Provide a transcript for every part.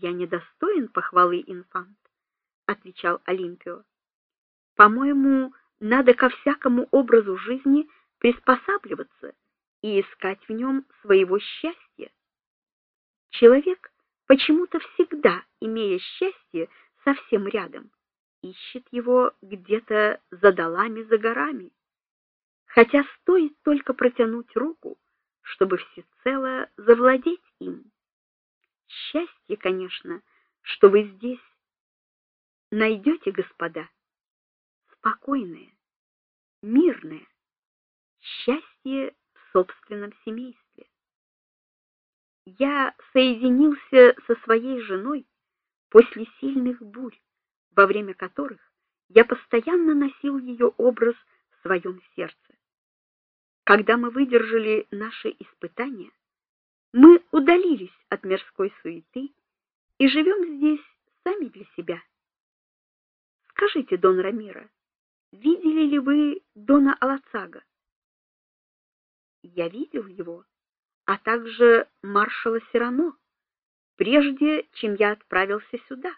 "Я недостоин похвалы, инфант", отвечал Олимпио. "По-моему, надо ко всякому образу жизни приспосабливаться и искать в нем своего счастья. Человек почему-то всегда, имея счастье совсем рядом, ищет его где-то за долами, за горами. Хотя стоит только протянуть руку, чтобы всецело завладеть им. Счастье, конечно, что вы здесь найдете, господа, спокойное, мирное счастье в собственном семействе. Я соединился со своей женой после сильных бурь, во время которых я постоянно носил ее образ в своем сердце. Когда мы выдержали наши испытания, мы удалились от мирской суеты и живем здесь сами для себя. Скажите, Дон Рамира, видели ли вы дона Алацага? Я видел его, а также маршала Сирано, прежде чем я отправился сюда,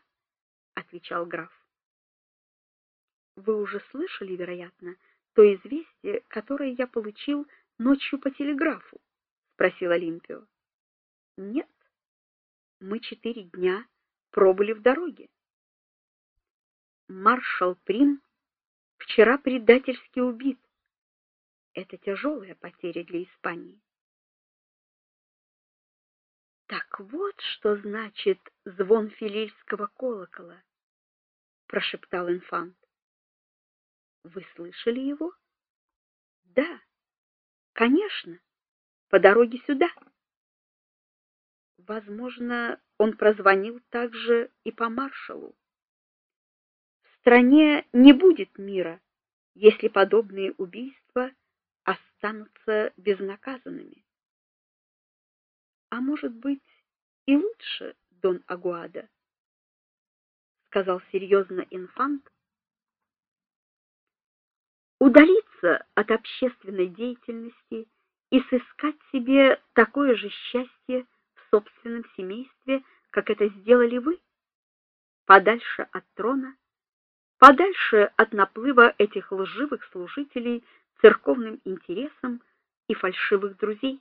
отвечал граф. Вы уже слышали, вероятно, то известие, которое я получил ночью по телеграфу, спросил Олимпио. Нет. Мы четыре дня пробыли в дороге. Маршал Прим вчера предательски убит. Это тяжелая потеря для Испании. Так вот, что значит звон филильского колокола, прошептал инфант. Вы слышали его? Да. Конечно, по дороге сюда. Возможно, он прозвонил также и по маршалу. В стране не будет мира, если подобные убийства останутся безнаказанными. А может быть, и лучше, Дон Агуада, сказал серьезно инфант, удалиться от общественной деятельности и сыскать себе такое же счастье собственном семействе, как это сделали вы, подальше от трона, подальше от наплыва этих лживых служителей церковным интересам и фальшивых друзей.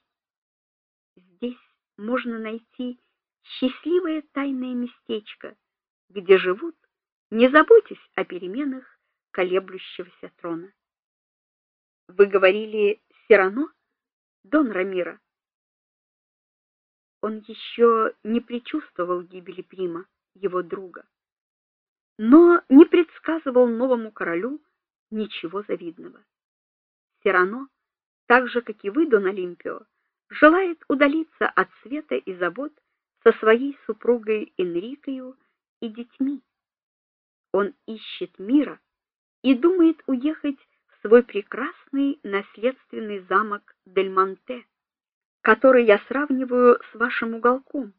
Здесь можно найти счастливое тайное местечко, где живут, не заботясь о переменах колеблющегося трона. Вы говорили Сирано, Дон Рамира. Он еще не предчувствовал гибели Прима, его друга, но не предсказывал новому королю ничего завидного. Сирано, так же как и вы, Дон Олимпио, желает удалиться от света и забот со своей супругой Энрикою и детьми. Он ищет мира и думает уехать свой прекрасный наследственный замок Дельмонте, который я сравниваю с вашим уголком,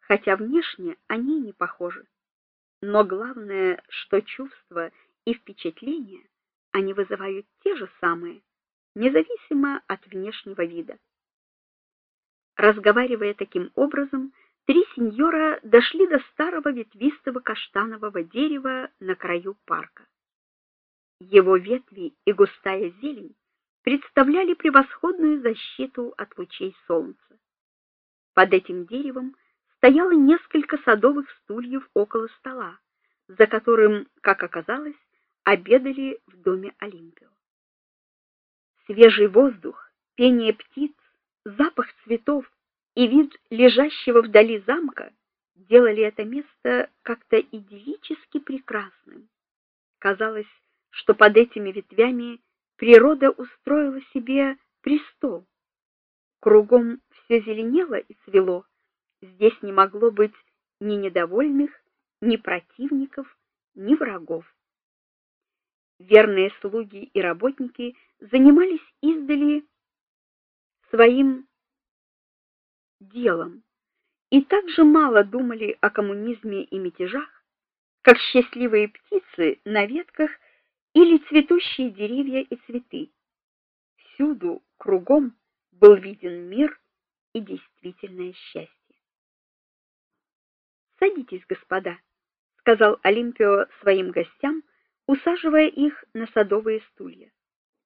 хотя внешне они не похожи. Но главное, что чувства и впечатления они вызывают те же самые, независимо от внешнего вида. Разговаривая таким образом, три сеньора дошли до старого ветвистого каштанового дерева на краю парка. Его ветви и густая зелень представляли превосходную защиту от лучей солнца. Под этим деревом стояло несколько садовых стульев около стола, за которым, как оказалось, обедали в доме Олимпио. Свежий воздух, пение птиц, запах цветов и вид лежащего вдали замка делали это место как-то идиллически прекрасным. Казалось, что под этими ветвями природа устроила себе престол. Кругом все зеленело и цвело. Здесь не могло быть ни недовольных, ни противников, ни врагов. Верные слуги и работники занимались издали своим делом и так же мало думали о коммунизме и мятежах, как счастливые птицы на ветках или цветущие деревья и цветы. Всюду, кругом был виден мир и действительное счастье. Садитесь, господа, сказал Олимпио своим гостям, усаживая их на садовые стулья.